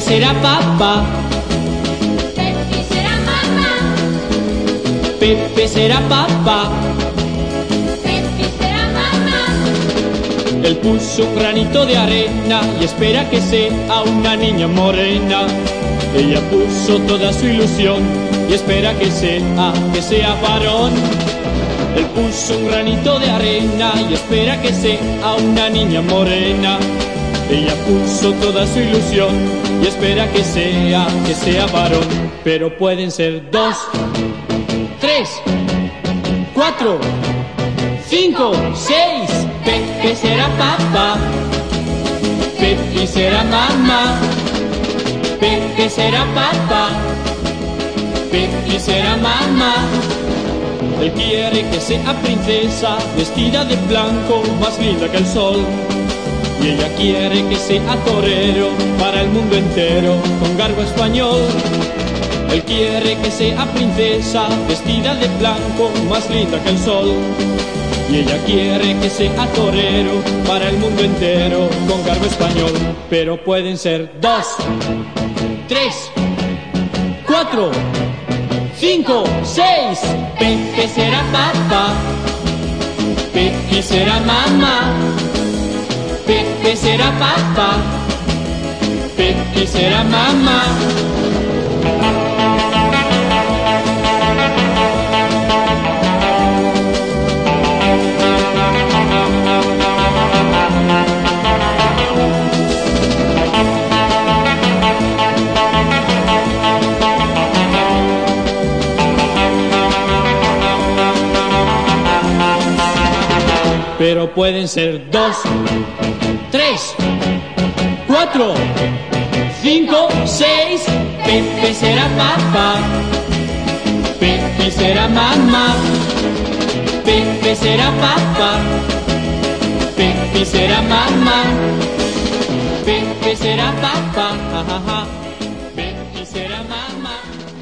será papá, Pepe será mamá, Pepe será papá. Pepe será mamá, Él puso un granito de arena y espera que sea una niña morena. Ella puso toda su ilusión y espera que sea, que sea varón. Él puso un granito de arena y espera que sea una niña morena. Ella puso toda su ilusión y espera que sea, que sea varón. Pero pueden ser dos, tres, cuatro, cinco, seis. Pepe será papá, Pepe será mamá, Pepe será papá, Pepe será mamá. Él quiere que sea princesa, vestida de blanco, más linda que el sol. Y ella quiere que sea torero para el mundo entero, con garbo español. Él quiere que sea princesa, vestida de blanco, más linda que el sol. Y ella quiere que sea torero para el mundo entero, con garbo español. Pero pueden ser dos, tres, cuatro, cinco, seis. Pepe será papá, Pepe será mamá, será papá, Pepe será mamá. Pero pueden ser dos, tres, cuatro, cinco, seis. Pepe será papá, Pepe será mamá, Pepe será papá, Pepe será mamá, Pepe será papá. Pepe será mamá.